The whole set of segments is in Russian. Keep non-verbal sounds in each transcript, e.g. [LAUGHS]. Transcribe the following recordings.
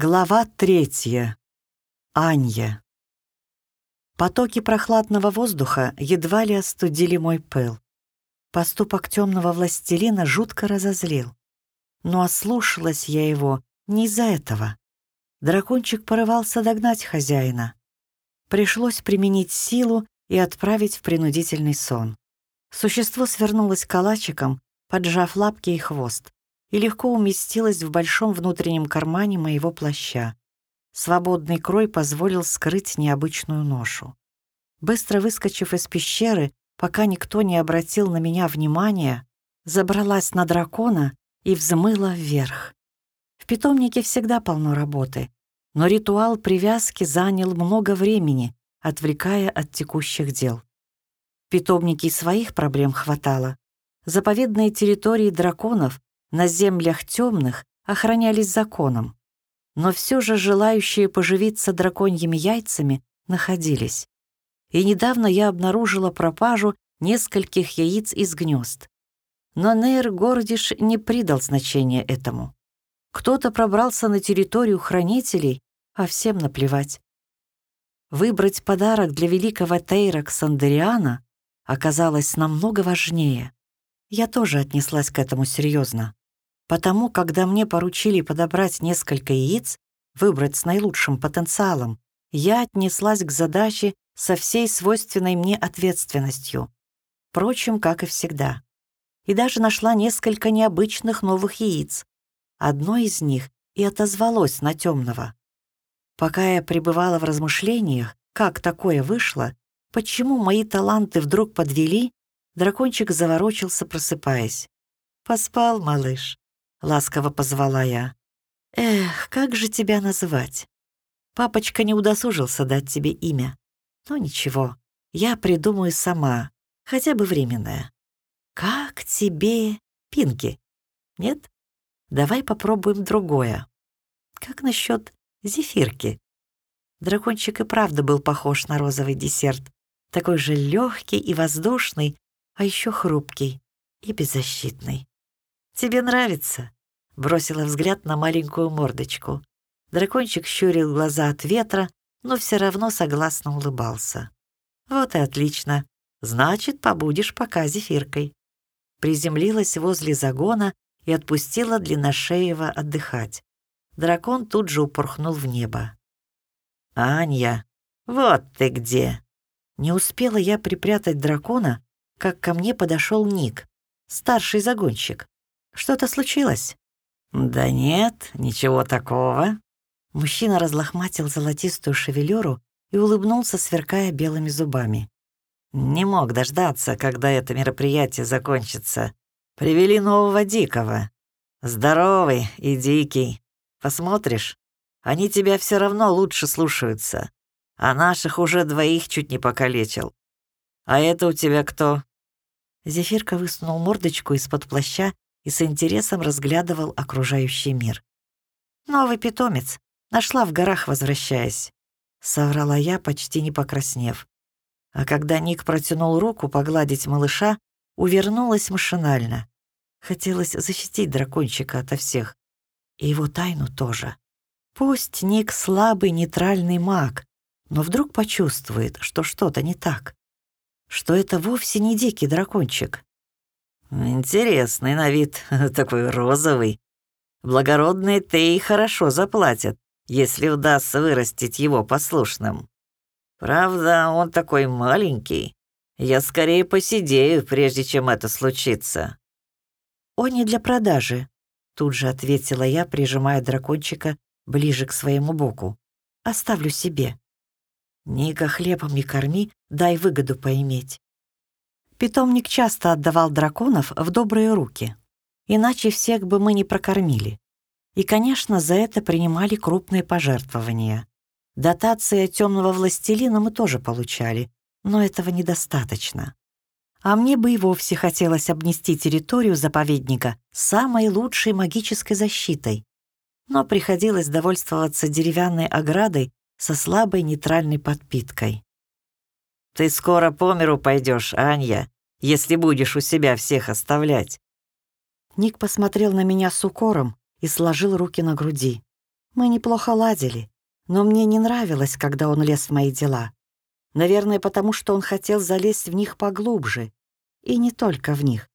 Глава третья. Анья. Потоки прохладного воздуха едва ли остудили мой пыл. Поступок темного властелина жутко разозлил. Но ослушалась я его не из-за этого. Дракончик порывался догнать хозяина. Пришлось применить силу и отправить в принудительный сон. Существо свернулось калачиком, поджав лапки и хвост и легко уместилась в большом внутреннем кармане моего плаща. Свободный крой позволил скрыть необычную ношу. Быстро выскочив из пещеры, пока никто не обратил на меня внимания, забралась на дракона и взмыла вверх. В питомнике всегда полно работы, но ритуал привязки занял много времени, отвлекая от текущих дел. В питомнике своих проблем хватало. Заповедные территории драконов на землях темных охранялись законом, но все же желающие поживиться драконьими яйцами находились. И недавно я обнаружила пропажу нескольких яиц из гнезд. Но Нейр Гордиш не придал значения этому. Кто-то пробрался на территорию хранителей, а всем наплевать. Выбрать подарок для великого Тейра Ксандериана оказалось намного важнее. Я тоже отнеслась к этому серьезно. Потому, когда мне поручили подобрать несколько яиц, выбрать с наилучшим потенциалом, я отнеслась к задаче со всей свойственной мне ответственностью. Впрочем, как и всегда. И даже нашла несколько необычных новых яиц. Одно из них и отозвалось на темного. Пока я пребывала в размышлениях, как такое вышло, почему мои таланты вдруг подвели, дракончик заворочился, просыпаясь. «Поспал, малыш?» — ласково позвала я. «Эх, как же тебя называть? Папочка не удосужился дать тебе имя. Но ничего, я придумаю сама, хотя бы временное. Как тебе Пинки? Нет? Давай попробуем другое. Как насчет зефирки?» Дракончик и правда был похож на розовый десерт, такой же легкий и воздушный, а еще хрупкий и беззащитный. «Тебе нравится?» — бросила взгляд на маленькую мордочку. Дракончик щурил глаза от ветра, но все равно согласно улыбался. «Вот и отлично. Значит, побудешь пока зефиркой». Приземлилась возле загона и отпустила длинношеева отдыхать. Дракон тут же упорхнул в небо. «Анья, вот ты где!» Не успела я припрятать дракона, как ко мне подошел Ник, старший загонщик. Что-то случилось?» «Да нет, ничего такого». Мужчина разлохматил золотистую шевелюру и улыбнулся, сверкая белыми зубами. «Не мог дождаться, когда это мероприятие закончится. Привели нового дикого. Здоровый и дикий. Посмотришь, они тебя все равно лучше слушаются. А наших уже двоих чуть не покалечил. А это у тебя кто?» Зефирка высунул мордочку из-под плаща и с интересом разглядывал окружающий мир. «Новый питомец. Нашла в горах, возвращаясь», — соврала я, почти не покраснев. А когда Ник протянул руку погладить малыша, увернулась машинально. Хотелось защитить дракончика ото всех. И его тайну тоже. Пусть Ник слабый нейтральный маг, но вдруг почувствует, что что-то не так. Что это вовсе не дикий дракончик, «Интересный на вид, [LAUGHS] такой розовый. Благородные Тей хорошо заплатят, если удастся вырастить его послушным. Правда, он такой маленький. Я скорее посидею, прежде чем это случится». «Он не для продажи», — тут же ответила я, прижимая дракончика ближе к своему боку. «Оставлю себе». «Ника хлебом не корми, дай выгоду поиметь». Питомник часто отдавал драконов в добрые руки. Иначе всех бы мы не прокормили. И, конечно, за это принимали крупные пожертвования. Дотации от темного властелина мы тоже получали, но этого недостаточно. А мне бы и вовсе хотелось обнести территорию заповедника самой лучшей магической защитой. Но приходилось довольствоваться деревянной оградой со слабой нейтральной подпиткой. Ты скоро по миру пойдешь, Анья, если будешь у себя всех оставлять». Ник посмотрел на меня с укором и сложил руки на груди. Мы неплохо ладили, но мне не нравилось, когда он лез в мои дела. Наверное, потому что он хотел залезть в них поглубже. И не только в них,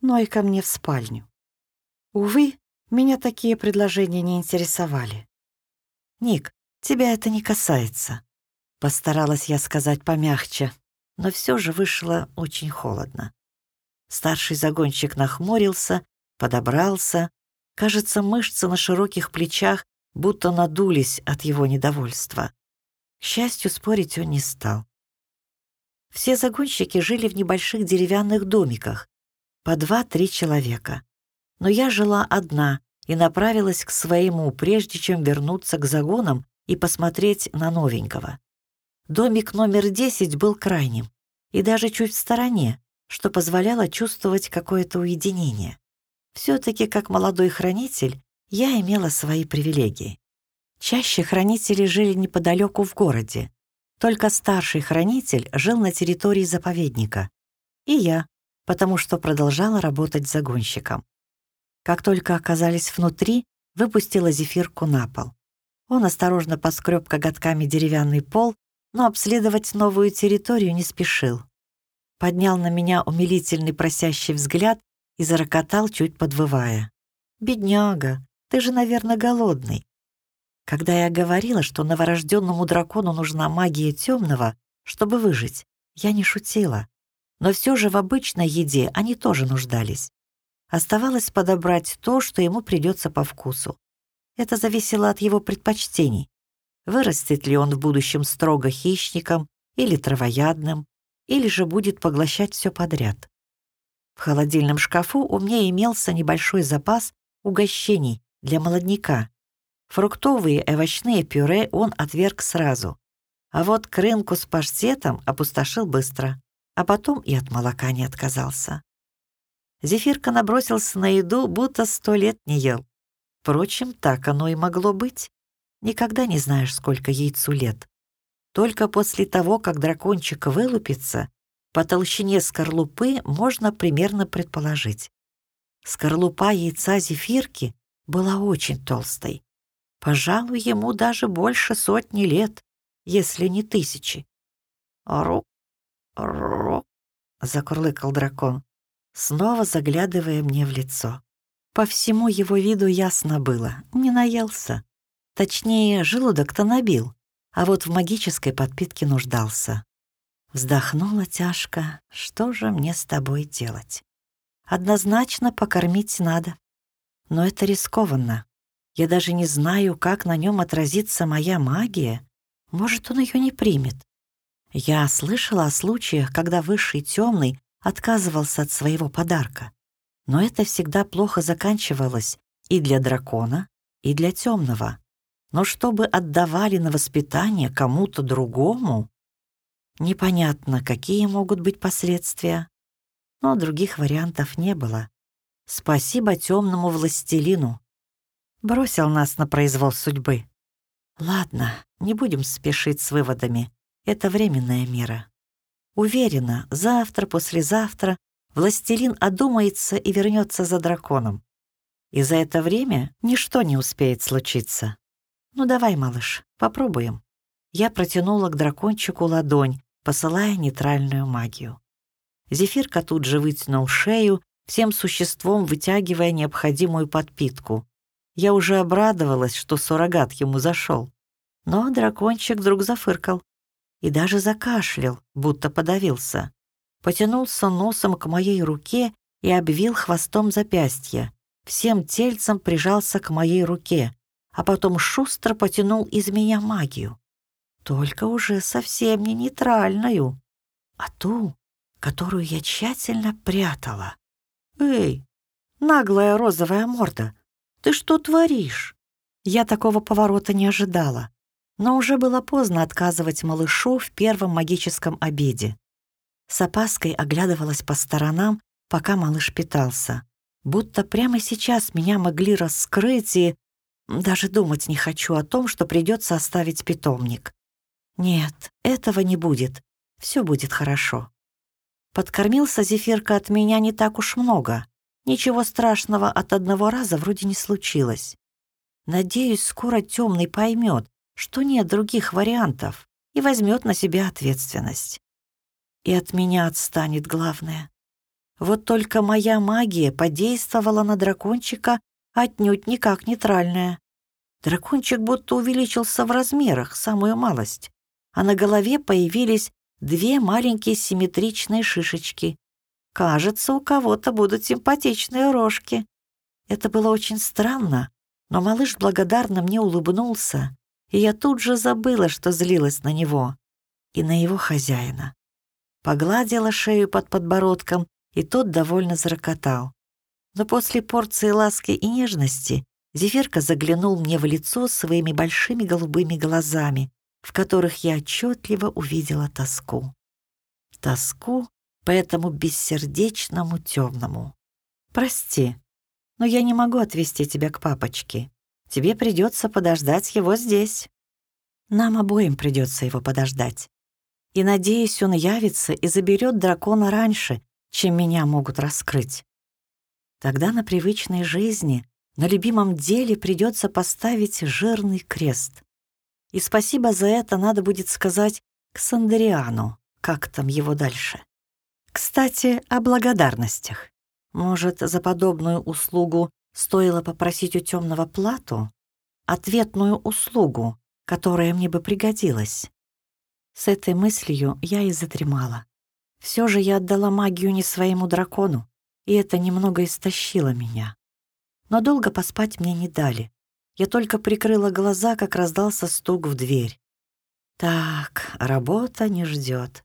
но и ко мне в спальню. Увы, меня такие предложения не интересовали. «Ник, тебя это не касается», — постаралась я сказать помягче, но все же вышло очень холодно. Старший загонщик нахмурился, подобрался. Кажется, мышцы на широких плечах будто надулись от его недовольства. К счастью, спорить он не стал. Все загонщики жили в небольших деревянных домиках, по два-три человека. Но я жила одна и направилась к своему, прежде чем вернуться к загонам и посмотреть на новенького. Домик номер десять был крайним и даже чуть в стороне, что позволяло чувствовать какое-то уединение. Все-таки, как молодой хранитель, я имела свои привилегии. Чаще хранители жили неподалеку в городе. Только старший хранитель жил на территории заповедника. И я, потому что продолжала работать загонщиком. Как только оказались внутри, выпустила зефирку на пол. Он осторожно поскреб коготками деревянный пол, но обследовать новую территорию не спешил поднял на меня умилительный просящий взгляд и зарокотал, чуть подвывая. «Бедняга, ты же, наверное, голодный». Когда я говорила, что новорожденному дракону нужна магия темного, чтобы выжить, я не шутила. Но все же в обычной еде они тоже нуждались. Оставалось подобрать то, что ему придется по вкусу. Это зависело от его предпочтений. Вырастет ли он в будущем строго хищником или травоядным, или же будет поглощать все подряд. В холодильном шкафу у меня имелся небольшой запас угощений для молодняка. Фруктовые и овощные пюре он отверг сразу. А вот крынку с паштетом опустошил быстро, а потом и от молока не отказался. Зефирка набросился на еду, будто сто лет не ел. Впрочем, так оно и могло быть. Никогда не знаешь, сколько яйцу лет. Только после того, как дракончик вылупится, по толщине скорлупы можно примерно предположить. Скорлупа яйца зефирки была очень толстой. Пожалуй, ему даже больше сотни лет, если не тысячи. «Ру, ру», — закурлыкал дракон, снова заглядывая мне в лицо. По всему его виду ясно было, не наелся. Точнее, желудок-то набил, а вот в магической подпитке нуждался. Вздохнула тяжко, что же мне с тобой делать? Однозначно покормить надо. Но это рискованно. Я даже не знаю, как на нем отразится моя магия. Может, он ее не примет. Я слышала о случаях, когда высший темный отказывался от своего подарка. Но это всегда плохо заканчивалось и для дракона, и для темного но чтобы отдавали на воспитание кому-то другому, непонятно, какие могут быть последствия. Но других вариантов не было. Спасибо темному властелину. Бросил нас на произвол судьбы. Ладно, не будем спешить с выводами. Это временная мера. Уверена, завтра, послезавтра властелин одумается и вернется за драконом. И за это время ничто не успеет случиться. «Ну давай, малыш, попробуем». Я протянула к дракончику ладонь, посылая нейтральную магию. Зефирка тут же вытянул шею, всем существом вытягивая необходимую подпитку. Я уже обрадовалась, что суррогат ему зашел. Но дракончик вдруг зафыркал и даже закашлял, будто подавился. Потянулся носом к моей руке и обвил хвостом запястья. Всем тельцем прижался к моей руке, а потом шустро потянул из меня магию. Только уже совсем не нейтральную, а ту, которую я тщательно прятала. «Эй, наглая розовая морда, ты что творишь?» Я такого поворота не ожидала, но уже было поздно отказывать малышу в первом магическом обеде. С опаской оглядывалась по сторонам, пока малыш питался. Будто прямо сейчас меня могли раскрыть и даже думать не хочу о том, что придется оставить питомник. Нет, этого не будет. Все будет хорошо. Подкормился зефирка от меня не так уж много. Ничего страшного от одного раза вроде не случилось. Надеюсь, скоро темный поймет, что нет других вариантов и возьмет на себя ответственность. И от меня отстанет главное. Вот только моя магия подействовала на дракончика отнюдь никак нейтральная. Дракончик будто увеличился в размерах, самую малость, а на голове появились две маленькие симметричные шишечки. Кажется, у кого-то будут симпатичные рожки. Это было очень странно, но малыш благодарно мне улыбнулся, и я тут же забыла, что злилась на него и на его хозяина. Погладила шею под подбородком, и тот довольно зарокотал. Но после порции ласки и нежности Зефирка заглянул мне в лицо своими большими голубыми глазами, в которых я отчетливо увидела тоску. Тоску по этому бессердечному темному. «Прости, но я не могу отвезти тебя к папочке. Тебе придется подождать его здесь. Нам обоим придется его подождать. И, надеюсь, он явится и заберет дракона раньше, чем меня могут раскрыть. Тогда на привычной жизни, на любимом деле придется поставить жирный крест. И спасибо за это надо будет сказать к Сандериану, как там его дальше. Кстати, о благодарностях. Может, за подобную услугу стоило попросить у темного плату? Ответную услугу, которая мне бы пригодилась. С этой мыслью я и задремала. Все же я отдала магию не своему дракону, и это немного истощило меня. Но долго поспать мне не дали. Я только прикрыла глаза, как раздался стук в дверь. Так, работа не ждет.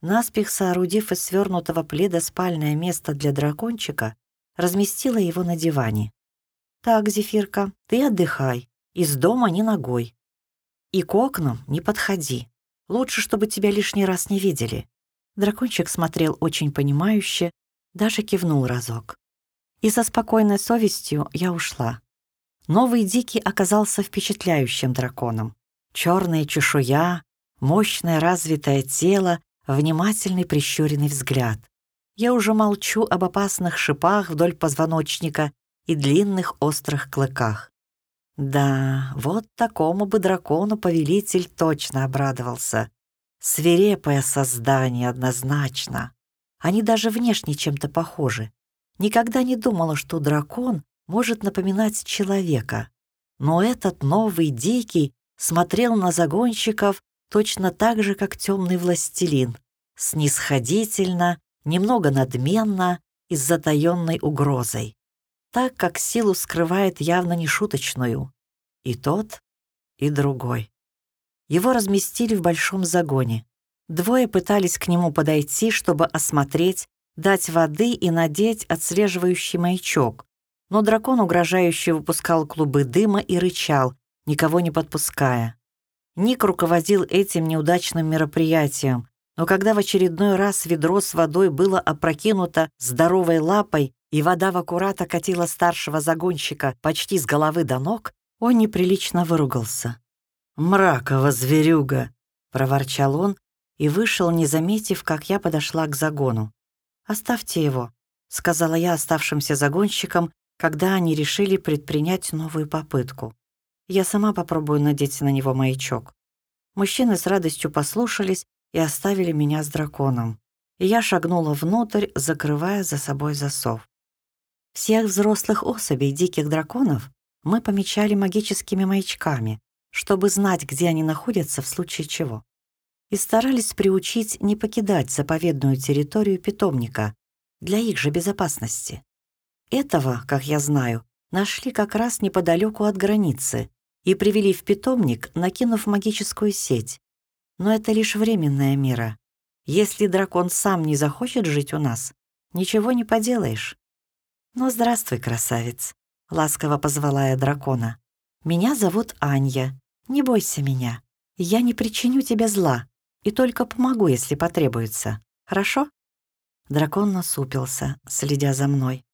Наспех соорудив из свернутого пледа спальное место для дракончика, разместила его на диване. «Так, Зефирка, ты отдыхай, из дома ни ногой. И к окнам не подходи. Лучше, чтобы тебя лишний раз не видели». Дракончик смотрел очень понимающе, даже кивнул разок. И со спокойной совестью я ушла. Новый Дикий оказался впечатляющим драконом. Черная чешуя, мощное развитое тело внимательный прищуренный взгляд. Я уже молчу об опасных шипах вдоль позвоночника и длинных острых клыках. Да, вот такому бы дракону повелитель точно обрадовался. Свирепое создание однозначно. Они даже внешне чем-то похожи. Никогда не думала, что дракон может напоминать человека. Но этот новый дикий смотрел на загонщиков точно так же, как темный властелин, снисходительно, немного надменно и с затаённой угрозой, так как силу скрывает явно нешуточную. И тот, и другой. Его разместили в большом загоне. Двое пытались к нему подойти, чтобы осмотреть, дать воды и надеть отслеживающий маячок, но дракон угрожающе выпускал клубы дыма и рычал, никого не подпуская. Ник руководил этим неудачным мероприятием, но когда в очередной раз ведро с водой было опрокинуто здоровой лапой, и вода в аккурат катила старшего загонщика почти с головы до ног, он неприлично выругался. «Мракова зверюга!» — проворчал он и вышел, не заметив, как я подошла к загону. «Оставьте его», — сказала я оставшимся загонщикам, когда они решили предпринять новую попытку. Я сама попробую надеть на него маячок. Мужчины с радостью послушались и оставили меня с драконом. Я шагнула внутрь, закрывая за собой засов. Всех взрослых особей диких драконов мы помечали магическими маячками, чтобы знать, где они находятся в случае чего. И старались приучить не покидать заповедную территорию питомника для их же безопасности. Этого, как я знаю, нашли как раз неподалеку от границы и привели в питомник, накинув магическую сеть. Но это лишь временная мера. Если дракон сам не захочет жить у нас, ничего не поделаешь. «Ну, здравствуй, красавец», — ласково позвала я дракона. «Меня зовут Анья. Не бойся меня. Я не причиню тебе зла и только помогу, если потребуется. Хорошо?» Дракон насупился, следя за мной.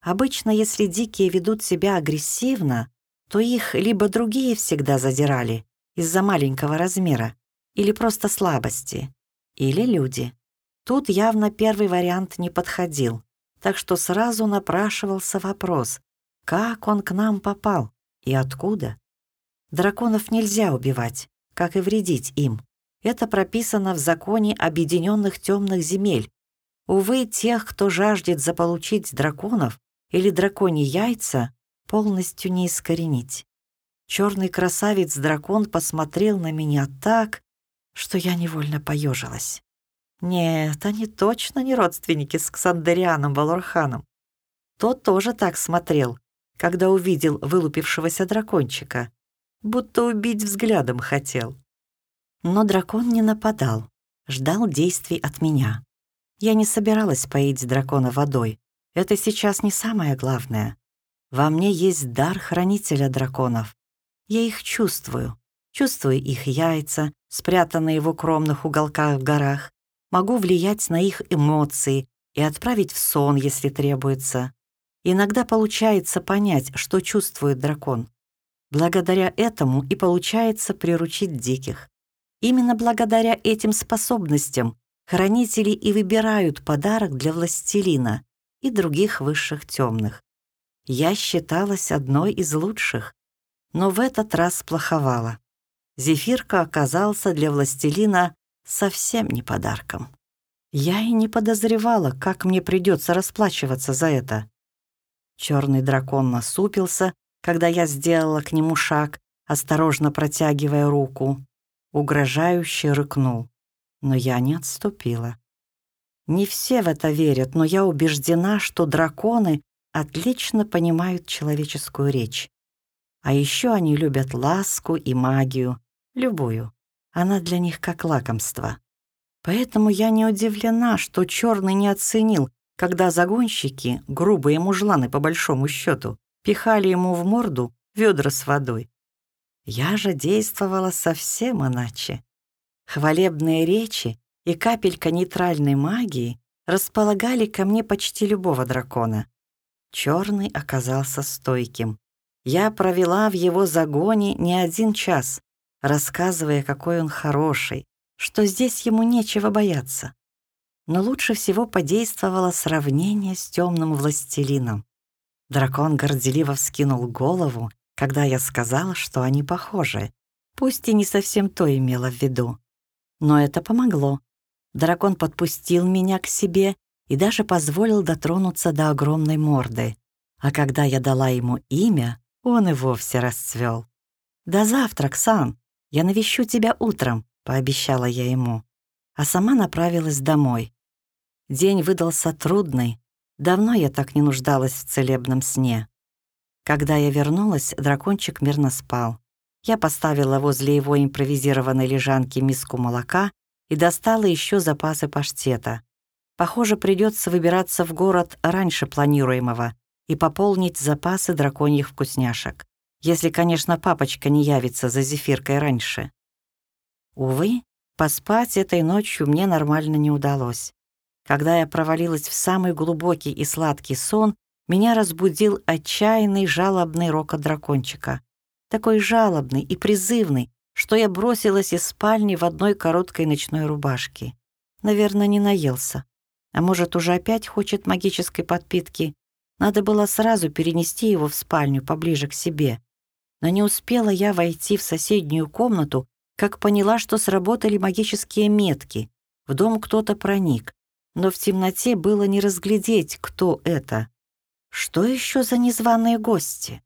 Обычно, если дикие ведут себя агрессивно, то их либо другие всегда задирали из-за маленького размера, или просто слабости, или люди. Тут явно первый вариант не подходил, так что сразу напрашивался вопрос, как он к нам попал и откуда. Драконов нельзя убивать, как и вредить им. Это прописано в законе объединенных темных земель. Увы, тех, кто жаждет заполучить драконов или драконьи яйца, полностью не искоренить. Черный красавец-дракон посмотрел на меня так, что я невольно поежилась. Нет, они точно не родственники с Ксандерианом Валорханом. Тот тоже так смотрел, когда увидел вылупившегося дракончика, будто убить взглядом хотел. Но дракон не нападал, ждал действий от меня. Я не собиралась поить дракона водой. Это сейчас не самое главное. Во мне есть дар хранителя драконов. Я их чувствую. Чувствую их яйца, спрятанные в укромных уголках в горах. Могу влиять на их эмоции и отправить в сон, если требуется. Иногда получается понять, что чувствует дракон. Благодаря этому и получается приручить диких. Именно благодаря этим способностям хранители и выбирают подарок для властелина и других высших темных. Я считалась одной из лучших, но в этот раз плоховала. Зефирка оказался для властелина совсем не подарком. Я и не подозревала, как мне придется расплачиваться за это. Черный дракон насупился, когда я сделала к нему шаг, осторожно протягивая руку. Угрожающе рыкнул. Но я не отступила. Не все в это верят, но я убеждена, что драконы отлично понимают человеческую речь. А еще они любят ласку и магию, любую. Она для них как лакомство. Поэтому я не удивлена, что черный не оценил, когда загонщики, грубые мужланы по большому счету, пихали ему в морду ведра с водой. Я же действовала совсем иначе. Хвалебные речи и капелька нейтральной магии располагали ко мне почти любого дракона. Черный оказался стойким. Я провела в его загоне не один час, рассказывая, какой он хороший, что здесь ему нечего бояться. Но лучше всего подействовало сравнение с темным властелином. Дракон горделиво вскинул голову, когда я сказала, что они похожи, пусть и не совсем то имела в виду. Но это помогло. Дракон подпустил меня к себе и даже позволил дотронуться до огромной морды. А когда я дала ему имя, он и вовсе расцвел. «До завтра, Ксан! Я навещу тебя утром», — пообещала я ему. А сама направилась домой. День выдался трудный. Давно я так не нуждалась в целебном сне. Когда я вернулась, дракончик мирно спал. Я поставила возле его импровизированной лежанки миску молока и достала еще запасы паштета. Похоже, придется выбираться в город раньше планируемого и пополнить запасы драконьих вкусняшек. Если, конечно, папочка не явится за зефиркой раньше. Увы, поспать этой ночью мне нормально не удалось. Когда я провалилась в самый глубокий и сладкий сон, меня разбудил отчаянный жалобный рокот дракончика такой жалобный и призывный, что я бросилась из спальни в одной короткой ночной рубашке. Наверное, не наелся. А может, уже опять хочет магической подпитки. Надо было сразу перенести его в спальню поближе к себе. Но не успела я войти в соседнюю комнату, как поняла, что сработали магические метки. В дом кто-то проник, но в темноте было не разглядеть, кто это. Что еще за незваные гости?